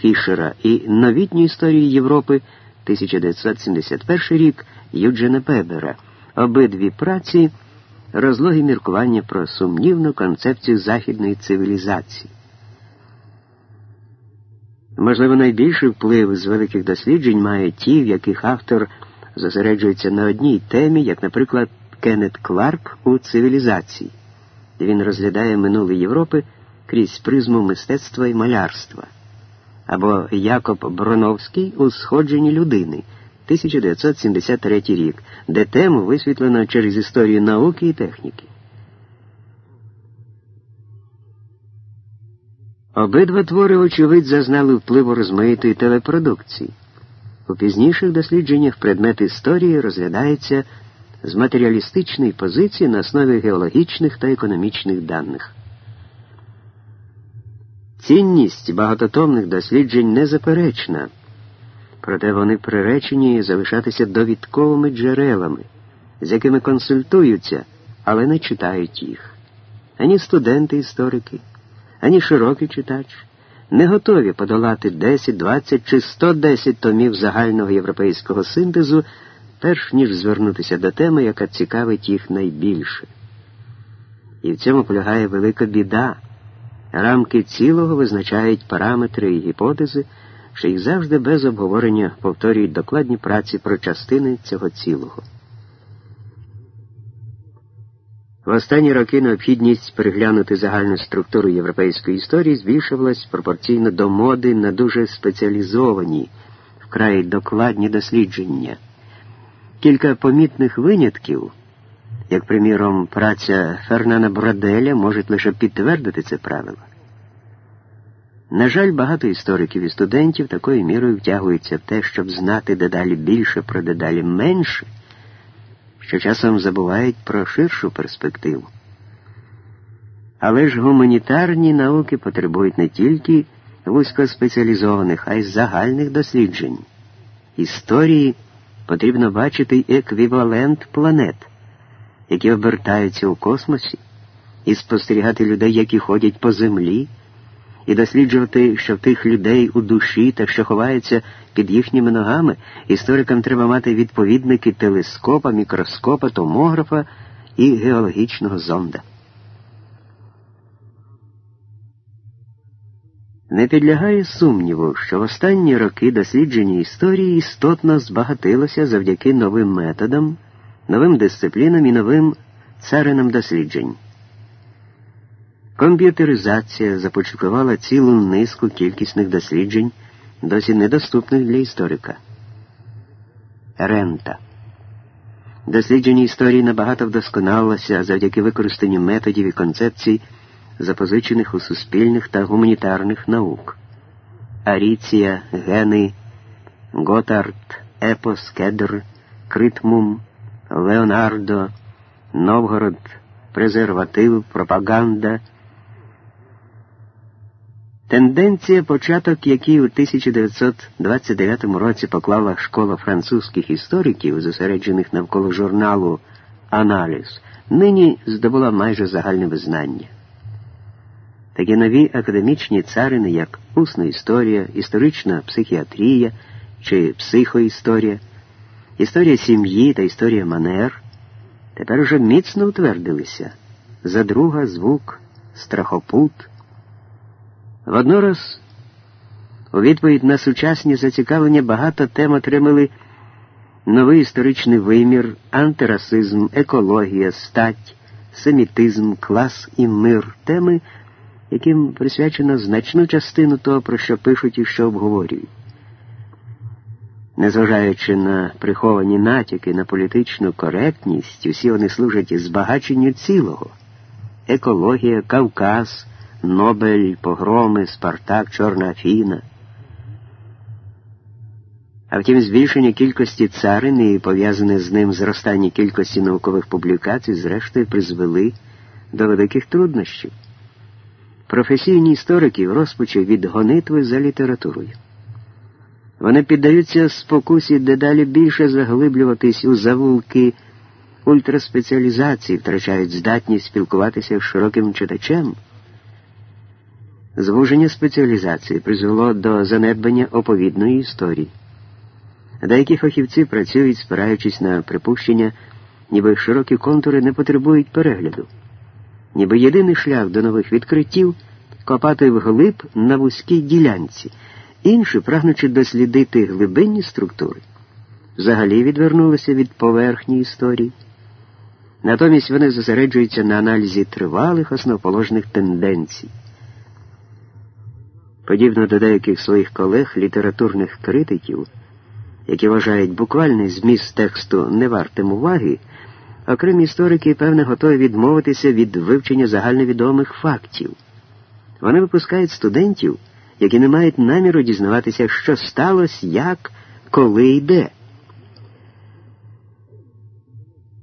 Фішера і новітню історію Європи 1971 рік Юджена Пебера. Обидві праці розлоги міркування про сумнівну концепцію західної цивілізації. Можливо, найбільший вплив з великих досліджень має ті, в яких автор зосереджується на одній темі, як, наприклад, Кеннет Кларк у цивілізації, він розглядає минуле Європи крізь призму мистецтва і малярства, або Якоб Броновський у сходженні людини 1973 рік, де тему висвітлено через історію науки і техніки. Обидва твори, очевидь, зазнали впливу розмаїтої телепродукції. У пізніших дослідженнях предмет історії розглядається з матеріалістичної позиції на основі геологічних та економічних даних. Цінність багатотомних досліджень незаперечна, проте вони приречені залишатися довідковими джерелами, з якими консультуються, але не читають їх. Ані студенти-історики, ані широкий читач не готові подолати 10, 20 чи 110 томів загального європейського синтезу, перш ніж звернутися до теми, яка цікавить їх найбільше. І в цьому полягає велика біда. Рамки цілого визначають параметри і гіпотези, що їх завжди без обговорення повторюють докладні праці про частини цього цілого. В останні роки необхідність переглянути загальну структуру європейської історії збільшувалась пропорційно до моди на дуже спеціалізовані, вкрай докладні дослідження. Кілька помітних винятків, як, приміром, праця Фернана Броделя, можуть лише підтвердити це правило. На жаль, багато істориків і студентів такою мірою втягуються в те, щоб знати дедалі більше про дедалі менше що часом забувають про ширшу перспективу. Але ж гуманітарні науки потребують не тільки вузькоспеціалізованих, а й загальних досліджень. Історії потрібно бачити еквівалент планет, які обертаються у космосі, і спостерігати людей, які ходять по землі і досліджувати, що в тих людей у душі та що ховається під їхніми ногами, історикам треба мати відповідники телескопа, мікроскопа, томографа і геологічного зонда. Не підлягає сумніву, що в останні роки дослідження історії істотно збагатилося завдяки новим методам, новим дисциплінам і новим царинам досліджень. Комп'ютеризація започаткувала цілу низку кількісних досліджень, досі недоступних для історика. Рента. Дослідження історії набагато вдосконалилося завдяки використанню методів і концепцій, запозичених у суспільних та гуманітарних наук. Аріція, гени, Готард, Епос, Кедр, Критмум, Леонардо, Новгород, презерватив, пропаганда. Тенденція, початок, який у 1929 році поклала школа французьких істориків, зосереджених навколо журналу Аналіз, нині здобула майже загальне визнання. Такі нові академічні царини, як усна історія, історична психіатрія чи психоісторія, історія сім'ї та історія манер, тепер уже міцно утвердилися за друга звук, страхопут. Воднораз, у відповідь на сучасні зацікавлення багато тем отримали новий історичний вимір, антирасизм, екологія, стать, семітизм, клас і мир теми, яким присвячено значну частину того, про що пишуть і що обговорюють. Незважаючи на приховані натяки на політичну коректність, усі вони служать збагаченню цілого екологія, Кавказ. Нобель, погроми, Спартак, Чорна Афіна. А втім, збільшення кількості царин і пов'язане з ним зростання кількості наукових публікацій, зрештою, призвели до великих труднощів. Професійні історики в розпачі від гонитви за літературою. Вони піддаються спокусі дедалі більше заглиблюватись у завулки ультраспеціалізації, втрачають здатність спілкуватися з широким читачем. Звуження спеціалізації призвело до занедбання оповідної історії. Деякі фахівці працюють, спираючись на припущення, ніби широкі контури не потребують перегляду, ніби єдиний шлях до нових відкриттів копати вглиб на вузькій ділянці, інші, прагнучи дослідити глибинні структури, взагалі відвернулися від поверхні історії. Натомість вони зосереджуються на аналізі тривалих основоположних тенденцій. Подібно до деяких своїх колег, літературних критиків, які вважають буквальний зміст тексту невартим уваги, окремі історики, певне, готові відмовитися від вивчення загальновідомих фактів. Вони випускають студентів, які не мають наміру дізнаватися, що сталося, як, коли і де.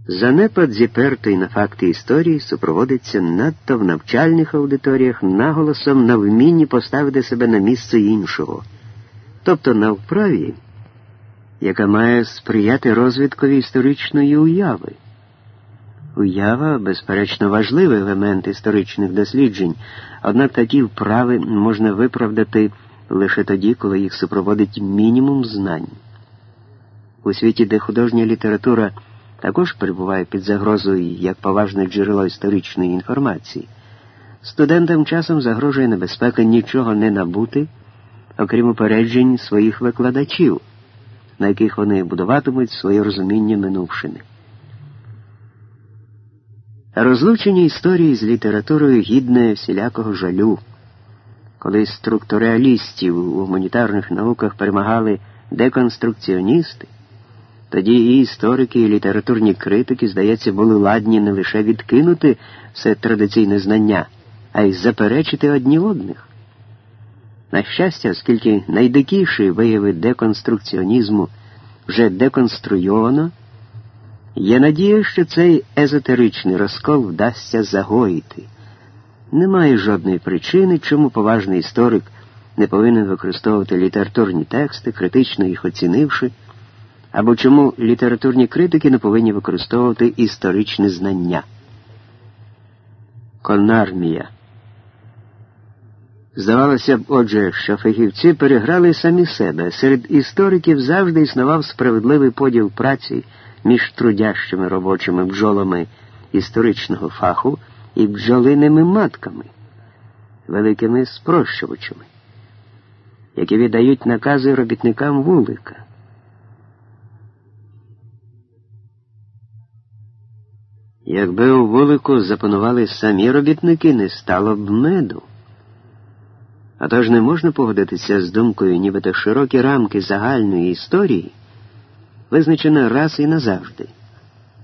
Занепад зіпертої на факти історії супроводиться надто в навчальних аудиторіях наголосом на вмінні поставити себе на місце іншого, тобто на вправі, яка має сприяти розвиткові історичної уяви. Уява, безперечно, важливий елемент історичних досліджень, однак такі вправи можна виправдати лише тоді, коли їх супроводить мінімум знань. У світі, де художня література також перебуває під загрозою як поважне джерело історичної інформації, студентам часом загрожує небезпека нічого не набути, окрім упереджень своїх викладачів, на яких вони будуватимуть своє розуміння минувшини. Розлучення історії з літературою гідне всілякого жалю. Коли структуреалістів у гуманітарних науках перемагали деконструкціоністи, тоді і історики, і літературні критики, здається, були ладні не лише відкинути все традиційне знання, а й заперечити одні одних. На щастя, оскільки найдикіші вияви деконструкціонізму вже деконструйовано. Є надія, що цей езотеричний розкол вдасться загоїти. Немає жодної причини, чому поважний історик не повинен використовувати літературні тексти, критично їх оцінивши, або чому літературні критики не повинні використовувати історичне знання. Конармія. Здавалося б, отже, що фахівці переграли самі себе. Серед істориків завжди існував справедливий поділ праці між трудящими робочими бджолами історичного фаху і бджолиними матками, великими спрощувачами, які віддають накази робітникам вулика. Якби у вулику запанували самі робітники, не стало б меду. А тож не можна погодитися з думкою, нібито широкі рамки загальної історії визначена раз і назавжди.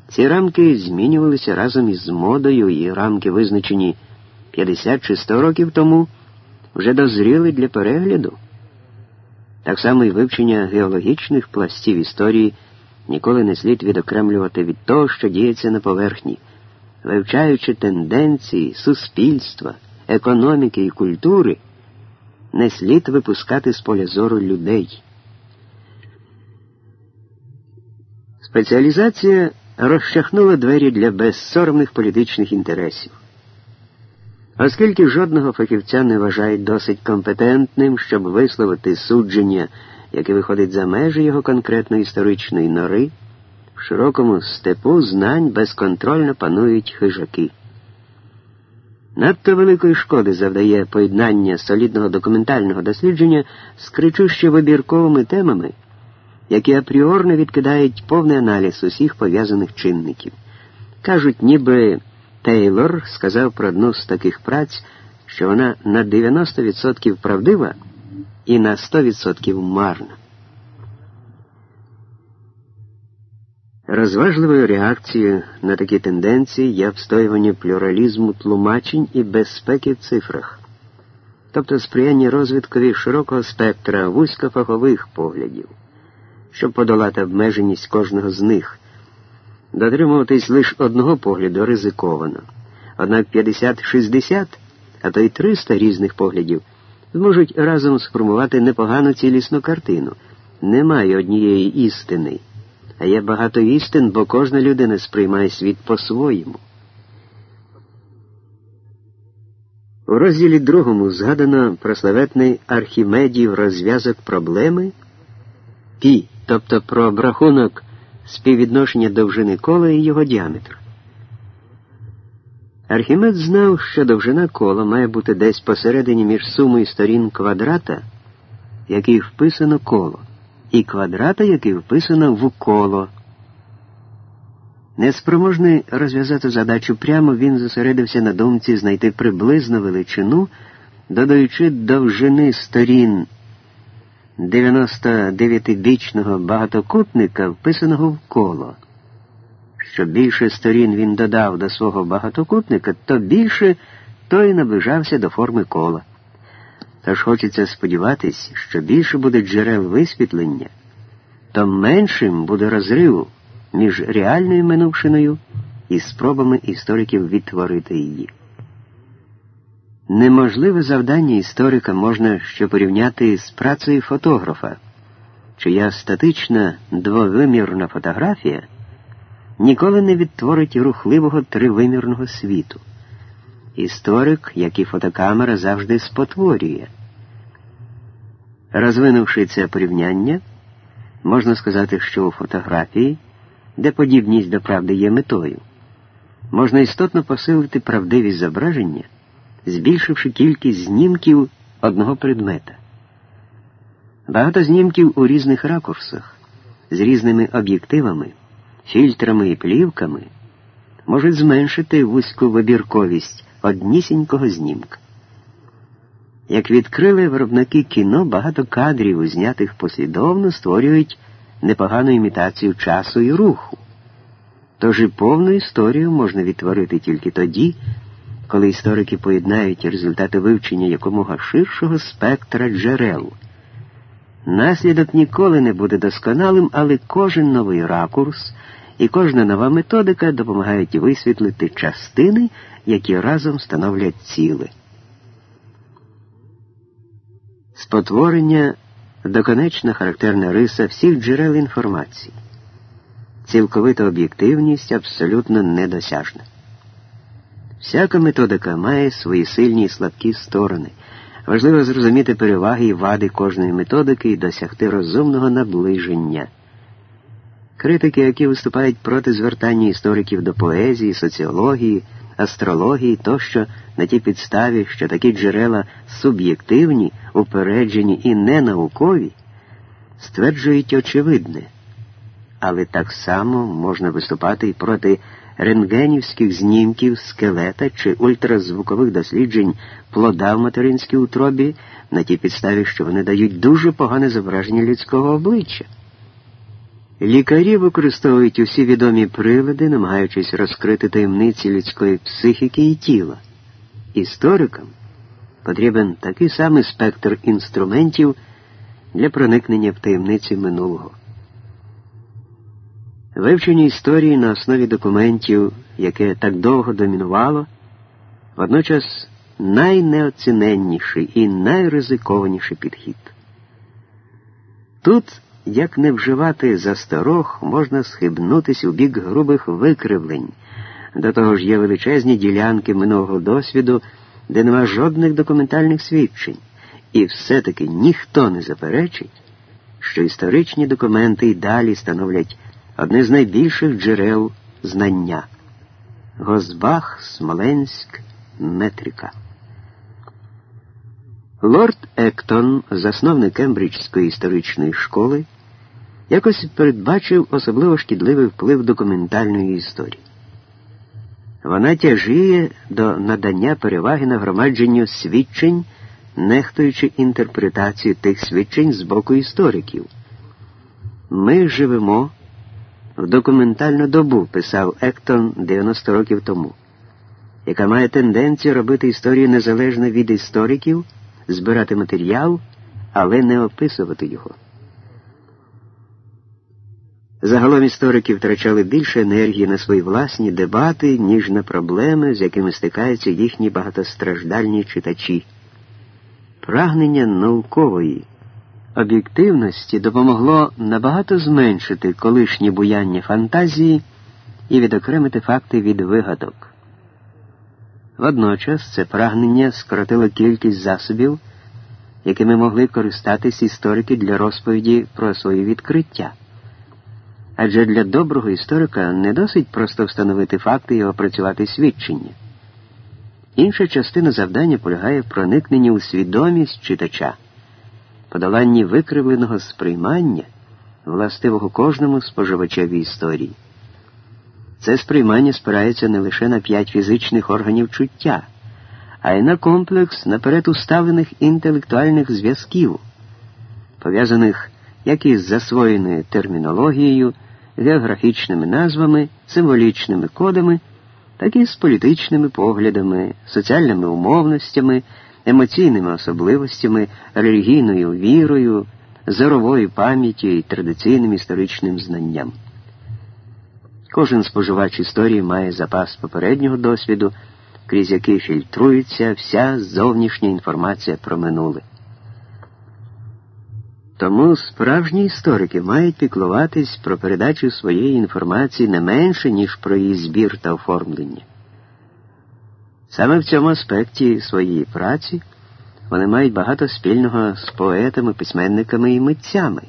Ці рамки змінювалися разом із модою, і рамки, визначені 50 чи 100 років тому, вже дозріли для перегляду. Так само і вивчення геологічних пластів історії ніколи не слід відокремлювати від того, що діється на поверхні, вивчаючи тенденції суспільства, економіки і культури, не слід випускати з поля зору людей. Спеціалізація розчахнула двері для безсоромних політичних інтересів. Оскільки жодного фахівця не вважають досить компетентним, щоб висловити судження, яке виходить за межі його конкретно історичної нори, в широкому степу знань безконтрольно панують хижаки. Надто великої шкоди завдає поєднання солідного документального дослідження з кричуще вибірковими темами які апріорно відкидають повний аналіз усіх пов'язаних чинників. Кажуть, ніби Тейлор сказав про одну з таких праць, що вона на 90% правдива і на 100% марна. Розважливою реакцією на такі тенденції є встоювання плюралізму тлумачень і безпеки в цифрах, тобто сприяння розвиткові широкого спектра вузькофахових поглядів щоб подолати обмеженість кожного з них. Дотримуватись лише одного погляду ризиковано. Однак 50-60, а то й 300 різних поглядів зможуть разом сформувати непогану цілісну картину. Немає однієї істини, а є багато істин, бо кожна людина сприймає світ по-своєму. У розділі другому згадано про славетний Архімедів розв'язок проблеми Пі, тобто про обрахунок співвідношення довжини кола і його діаметру. Архімед знав, що довжина кола має бути десь посередині між сумою сторін квадрата, який вписано коло, і квадрата, який вписано в коло. Неспроможний розв'язати задачу прямо, він зосередився на думці знайти приблизну величину, додаючи довжини сторін 99-бічного багатокутника, вписаного в коло. Що більше сторін він додав до свого багатокутника, то більше той наближався до форми кола. Тож хочеться сподіватись, що більше буде джерел висвітлення, то меншим буде розрив між реальною минувшиною і спробами істориків відтворити її. Неможливе завдання історика можна ще порівняти з працею фотографа, чия статична двовимірна фотографія ніколи не відтворить рухливого тривимірного світу. Історик, як і фотокамера, завжди спотворює. Розвинувши це порівняння, можна сказати, що у фотографії де подібність до правди є метою, можна істотно посилити правдивість зображення, збільшивши кількість знімків одного предмета. Багато знімків у різних ракурсах, з різними об'єктивами, фільтрами і плівками можуть зменшити вузьку вибірковість однісінького знімка. Як відкрили виробники кіно, багато кадрів, знятих послідовно, створюють непогану імітацію часу і руху. Тож і повну історію можна відтворити тільки тоді, коли історики поєднають результати вивчення якомога ширшого спектра джерел. Наслідок ніколи не буде досконалим, але кожен новий ракурс і кожна нова методика допомагають висвітлити частини, які разом становлять ціле. Спотворення доконечна характерна риса всіх джерел інформації. Цілковита об'єктивність абсолютно недосяжна. Всяка методика має свої сильні і слабкі сторони. Важливо зрозуміти переваги і вади кожної методики і досягти розумного наближення. Критики, які виступають проти звертання істориків до поезії, соціології, астрології тощо на тій підставі, що такі джерела суб'єктивні, упереджені і ненаукові, стверджують очевидне, але так само можна виступати і проти рентгенівських знімків скелета чи ультразвукових досліджень плода в материнській утробі на тій підставі, що вони дають дуже погане зображення людського обличчя. Лікарі використовують усі відомі прилади, намагаючись розкрити таємниці людської психіки і тіла. Історикам потрібен такий самий спектр інструментів для проникнення в таємниці минулого. Вивчення історії на основі документів, яке так довго домінувало, водночас найнеоціненніший і найризикованіший підхід. Тут як не вживати засторог, можна схибнутись у бік грубих викривлень. До того ж є величезні ділянки минулого досвіду, де нема жодних документальних свідчень, і все-таки ніхто не заперечить, що історичні документи й далі становлять одне з найбільших джерел знання. Гозбах, Смоленськ, Метрика. Лорд Ектон, засновник Кембриджської історичної школи, якось передбачив особливо шкідливий вплив документальної історії. Вона тяжіє до надання переваги нагромадженню свідчень, нехтуючи інтерпретацію тих свідчень з боку істориків. Ми живемо в документальну добу, писав Ектон 90 років тому, яка має тенденцію робити історію незалежно від істориків, збирати матеріал, але не описувати його. Загалом історики втрачали більше енергії на свої власні дебати, ніж на проблеми, з якими стикаються їхні багатостраждальні читачі. Прагнення наукової об'єктивності допомогло набагато зменшити колишнє буяння фантазії і відокремити факти від вигадок. Водночас це прагнення скоротило кількість засобів, якими могли користатись історики для розповіді про свої відкриття. Адже для доброго історика не досить просто встановити факти і опрацювати свідчення. Інша частина завдання полягає в проникненні у свідомість читача, подоланні викривленого сприймання, властивого кожному споживачеві історії. Це сприймання спирається не лише на п'ять фізичних органів чуття, а й на комплекс наперед уставлених інтелектуальних зв'язків, пов'язаних як із засвоєною термінологією, географічними назвами, символічними кодами, так і з політичними поглядами, соціальними умовностями, емоційними особливостями, релігійною вірою, зоровою пам'яттю і традиційним історичним знанням. Кожен споживач історії має запас попереднього досвіду, крізь який фільтрується вся зовнішня інформація про минуле. Тому справжні історики мають піклуватись про передачу своєї інформації не менше, ніж про її збір та оформлення. Саме в цьому аспекті своєї праці вони мають багато спільного з поетами, письменниками і митцями.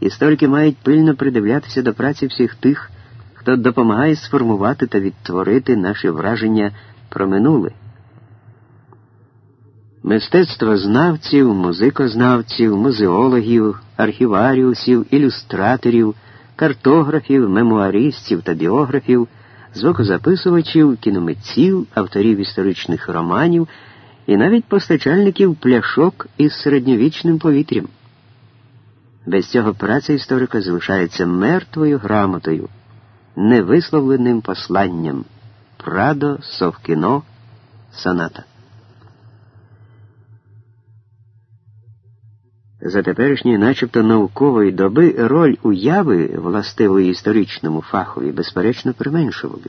Історики мають пильно придивлятися до праці всіх тих, хто допомагає сформувати та відтворити наші враження про минуле. Мистецтвознавців, музикознавців, музеологів, архіваріусів, ілюстраторів, картографів, мемуаристів та біографів, звукозаписувачів, кіномитців, авторів історичних романів і навіть постачальників пляшок із середньовічним повітрям. Без цього праця історика залишається мертвою грамотою невисловленим посланням Прадо Совкіно Соната. За теперішньої, начебто наукової доби, роль уяви властивої історичному фахові, безперечно, применшували,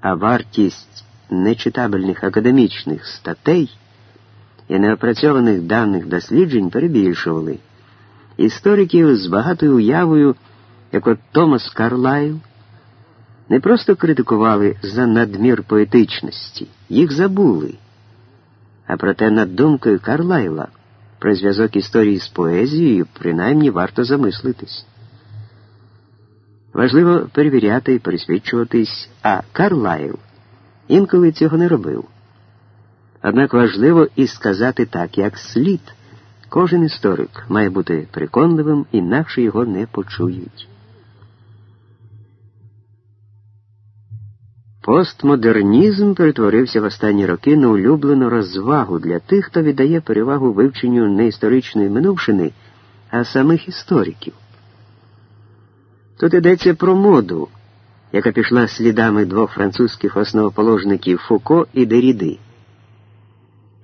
а вартість нечитабельних академічних статей і неопрацьованих даних досліджень перебільшували. Істориків з багатою уявою як от Томас Карлайл, не просто критикували за надмір поетичності, їх забули. А проте над думкою Карлайла про зв'язок історії з поезією принаймні варто замислитись. Важливо перевіряти і пересвідчуватись, а Карлайл інколи цього не робив. Однак важливо і сказати так, як слід. Кожен історик має бути переконливим, інакше його не почують. Постмодернізм перетворився в останні роки на улюблену розвагу для тих, хто віддає перевагу вивченню не історичної минувшини, а самих істориків. Тут йдеться про моду, яка пішла слідами двох французьких основоположників Фуко і Деріди,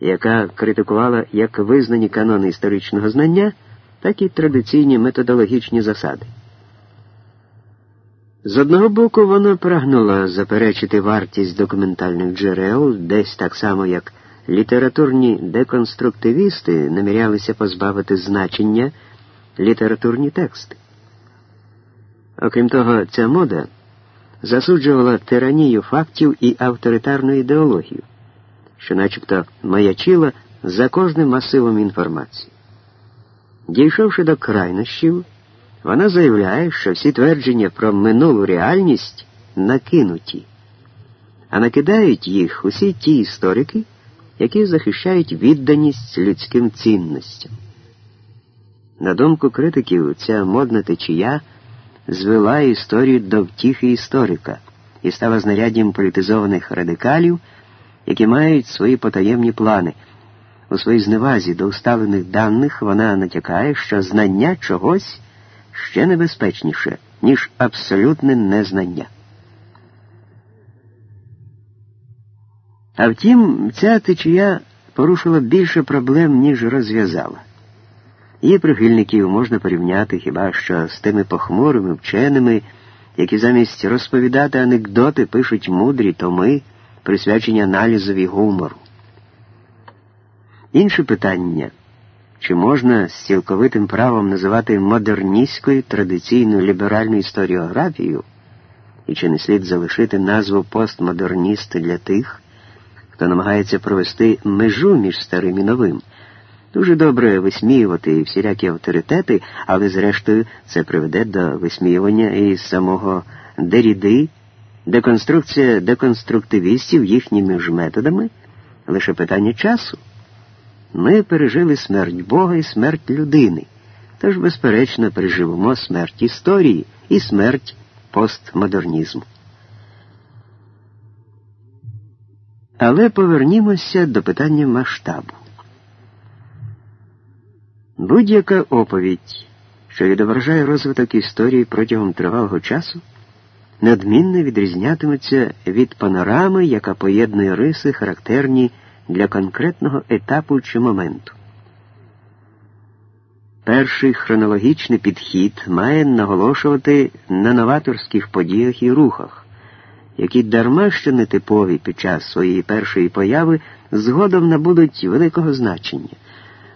яка критикувала як визнані канони історичного знання, так і традиційні методологічні засади. З одного боку, вона прагнула заперечити вартість документальних джерел, десь так само, як літературні деконструктивісти намірялися позбавити значення літературні тексти. Окрім того, ця мода засуджувала тиранію фактів і авторитарну ідеологію, що начебто маячила за кожним масивом інформації. Дійшовши до крайнощів, вона заявляє, що всі твердження про минулу реальність накинуті, а накидають їх усі ті історики, які захищають відданість людським цінностям. На думку критиків, ця модна течія звела історію до втіхи історика і стала знаряддям політизованих радикалів, які мають свої потаємні плани. У своїй зневазі до усталених даних вона натякає, що знання чогось ще небезпечніше, ніж абсолютне незнання. А втім, ця течія порушила більше проблем, ніж розв'язала. Її прихильників можна порівняти хіба що з тими похмурими вченими, які замість розповідати анекдоти пишуть мудрі томи, присвячені аналізові гумору. Інше питання чи можна з цілковитим правом називати модерністською традиційну ліберальну історіографію, і чи не слід залишити назву постмодерністи для тих, хто намагається провести межу між старим і новим. Дуже добре висміювати всілякі авторитети, але зрештою це приведе до висміювання і самого Деріди, деконструкція деконструктивістів їхніми ж методами лише питання часу. Ми пережили смерть Бога і смерть людини, тож, безперечно, переживемо смерть історії і смерть постмодернізму. Але повернімося до питання масштабу. Будь-яка оповідь, що відображає розвиток історії протягом тривалого часу, неодмінно відрізнятиметься від панорами, яка поєднує риси, характерні для конкретного етапу чи моменту. Перший хронологічний підхід має наголошувати на новаторських подіях і рухах, які дарма що нетипові під час своєї першої появи згодом набудуть великого значення.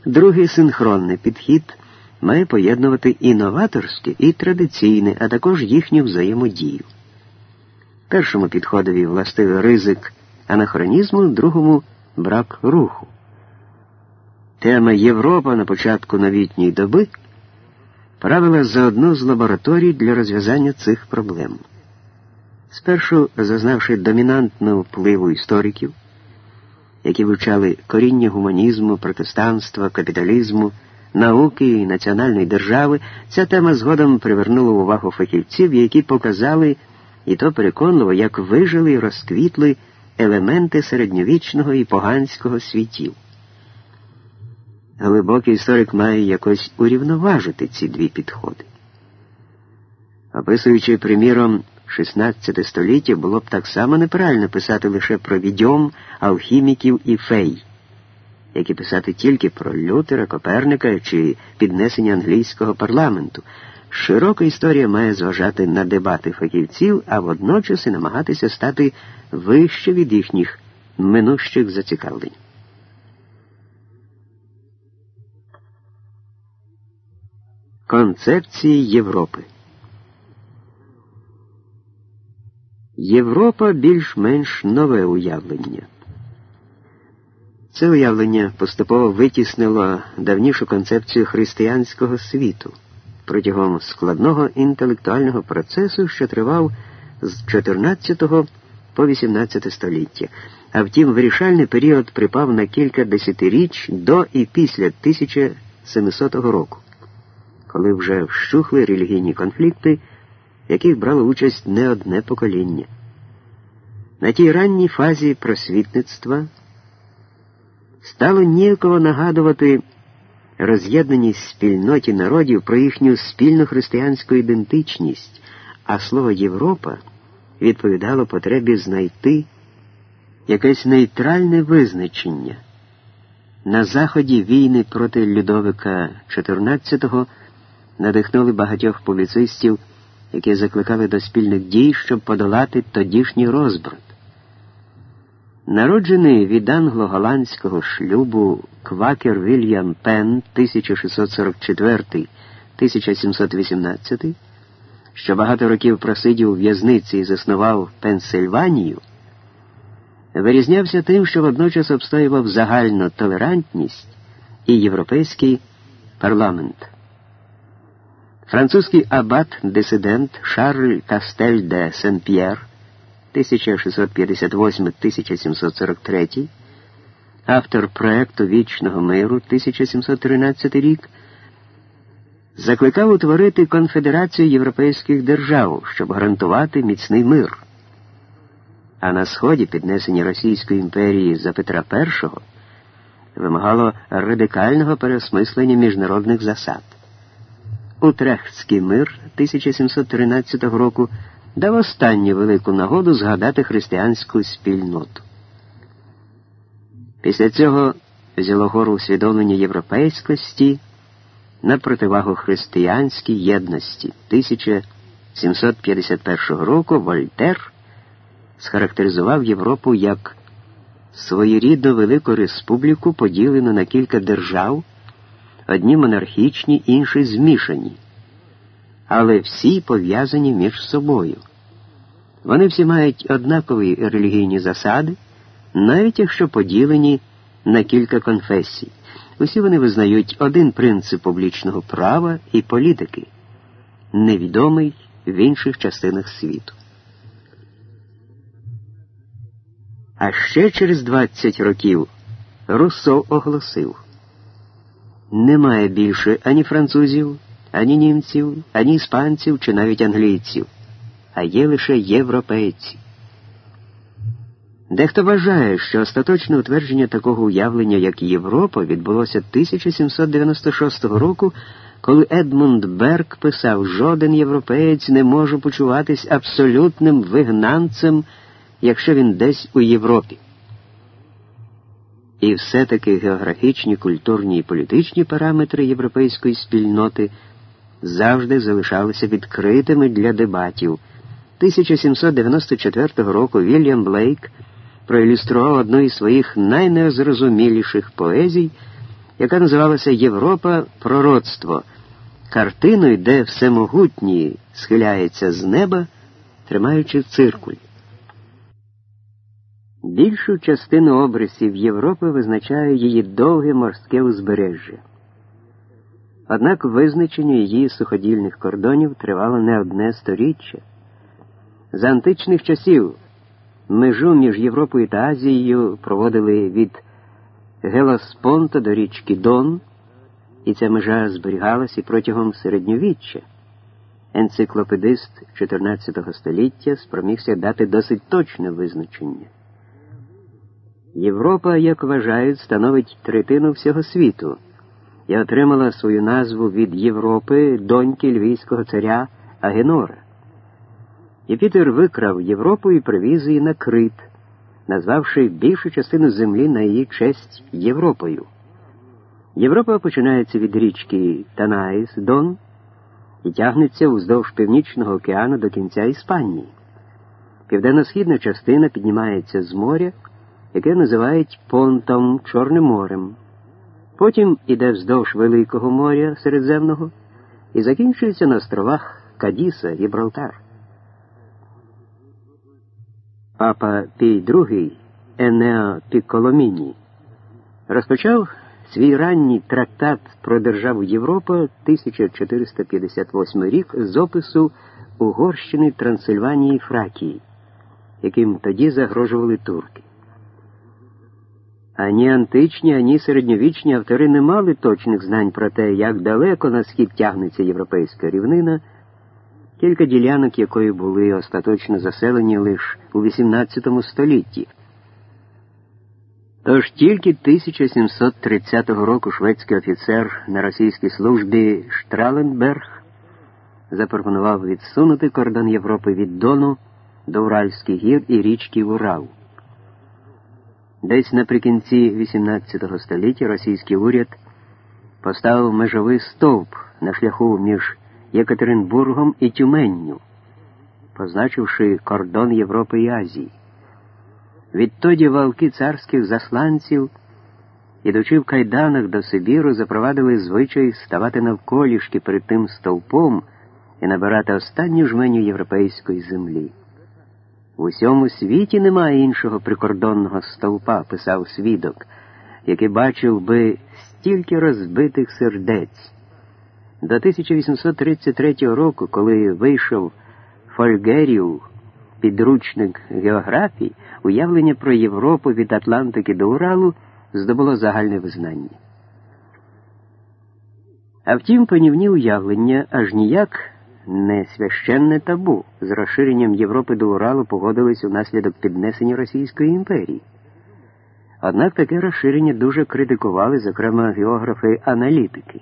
Другий синхронний підхід має поєднувати і новаторське, і традиційне, а також їхню взаємодію. Першому підходові властивий ризик анахронізму, другому брак руху. Тема Європа на початку новітньої доби правила за одну з лабораторій для розв'язання цих проблем. Спершу зазнавши домінантного впливу істориків, які вивчали коріння гуманізму, протестанства, капіталізму, науки і національної держави, ця тема згодом привернула увагу фахівців, які показали і то переконливо, як вижили і розквітли елементи середньовічного і поганського світів. Глибокий історик має якось урівноважити ці дві підходи. Описуючи, приміром, 16 століття, було б так само неправильно писати лише про відьом, алхіміків і фей, як і писати тільки про Лютера, Коперника чи піднесення англійського парламенту. Широка історія має зважати на дебати фахівців, а водночас і намагатися стати вище від їхніх минущих зацікавлень. Концепції Європи Європа більш-менш нове уявлення. Це уявлення поступово витіснило давнішу концепцію християнського світу протягом складного інтелектуального процесу, що тривав з 14 по 18 століття. А втім, вирішальний період припав на кілька десятиріч до і після 1700 року, коли вже вщухли релігійні конфлікти, в яких брало участь не одне покоління. На тій ранній фазі просвітництва стало ніяково нагадувати роз'єднаній спільноті народів про їхню спільну християнську ідентичність, а слово Європа відповідало потребі знайти якесь нейтральне визначення. На заході війни проти Людовика XIV надихнули багатьох публіцистів, які закликали до спільних дій, щоб подолати тодішній розбрат. Народжений від англо-голландського шлюбу квакер Вільям Пен 1644-1718, що багато років просидів у в'язниці і заснував Пенсильванію, вирізнявся тим, що водночас обстоював загальну толерантність і європейський парламент. Французький абат-дисидент Шарль Кастель де Сен-П'єр 1658-1743, автор проекту Вічного миру 1713 рік, закликав утворити конфедерацію європейських держав, щоб гарантувати міцний мир. А на сході піднесення Російської імперії за Петра І вимагало радикального переосмислення міжнародних засад. Утрехтський мир 1713 року дав останню велику нагоду згадати християнську спільноту. Після цього взяло гору усвідомлення європейськості на противагу християнській єдності 1751 року Вольтер схарактеризував Європу як своєрідну велику республіку, поділену на кілька держав, одні монархічні, інші змішані але всі пов'язані між собою. Вони всі мають однакові релігійні засади, навіть якщо поділені на кілька конфесій. Усі вони визнають один принцип публічного права і політики, невідомий в інших частинах світу. А ще через 20 років Руссо оголосив немає більше ані французів, ані німців, ані іспанців чи навіть англійців, а є лише європейці. Дехто вважає, що остаточне утвердження такого уявлення, як Європа, відбулося 1796 року, коли Едмунд Берг писав, жоден європеєць не може почуватись абсолютним вигнанцем, якщо він десь у Європі. І все-таки географічні, культурні і політичні параметри європейської спільноти завжди залишалися відкритими для дебатів. 1794 року Вільям Блейк проілюстрував одну із своїх найнезрозуміліших поезій, яка називалася Європа пророцтво, картиною, де всемогутній схиляється з неба, тримаючи циркуль. Більшу частину обрисів Європи визначає її довге морське узбережжя. Однак визначення її суходільних кордонів тривало не одне сторіччя. За античних часів межу між Європою та Азією проводили від Геласпонта до річки Дон, і ця межа зберігалася протягом середньовіччя. Енциклопедист XIV століття спромігся дати досить точне визначення. Європа, як вважають, становить третину всього світу і отримала свою назву від Європи, доньки львівського царя Агенора. Юпітер викрав Європу і привіз її на Крит, назвавши більшу частину землі на її честь Європою. Європа починається від річки Танаїс, Дон і тягнеться уздовж Північного океану до кінця Іспанії. Південно-східна частина піднімається з моря, яке називають Понтом Чорним морем. Потім іде вздовж Великого моря Середземного і закінчується на островах Кадіса Гібралтар. Папа Пій II Енео Пікколоміні розпочав свій ранній трактат про державу Європи 1458 рік з опису Угорщини Трансильванії Фракії, яким тоді загрожували турки. Ані античні, ані середньовічні автори не мали точних знань про те, як далеко на схід тягнеться європейська рівнина кілька ділянок якої були остаточно заселені лише у XVIII столітті. Тож тільки 1730 року шведський офіцер на російській службі Штраленберг запропонував відсунути кордон Європи від Дону до Уральських гір і річки Урал. Десь наприкінці XVIII століття російський уряд поставив межовий стовп на шляху між Єкатеринбургом і Тюменню, позначивши кордон Європи і Азії. Відтоді валки царських засланців, ідучи в кайданах до Сибіру, запровадили звичай ставати навколішки перед тим стовпом і набирати останню жменю європейської землі. В усьому світі немає іншого прикордонного стовпа, писав свідок, який бачив би стільки розбитих сердець. До 1833 року, коли вийшов Фольгерів, підручник географії, уявлення про Європу від Атлантики до Уралу здобуло загальне визнання. А втім, панівні уявлення аж ніяк не священне табу з розширенням Європи до Уралу погодились унаслідок піднесення Російської імперії. Однак таке розширення дуже критикували, зокрема, географи-аналітики.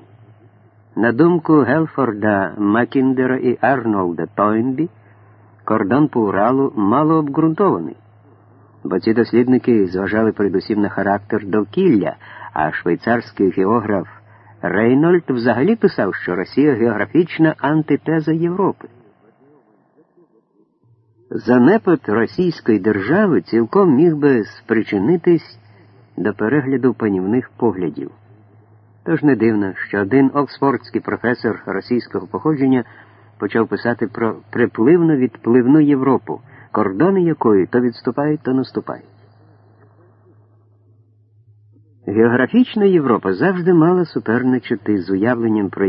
На думку Гелфорда Макіндера і Арнолда Тойнбі, кордон по Уралу мало обґрунтований, бо ці дослідники зважали передусім на характер довкілля, а швейцарський географ Рейнольд взагалі писав, що Росія географічна антитеза Європи. Занепад Російської держави цілком міг би спричинитись до перегляду панівних поглядів. Тож не дивно, що один оксфордський професор російського походження почав писати про припливно відпливну Європу, кордони якої то відступають, то наступають. Географічна Європа завжди мала суперничати з уявленням про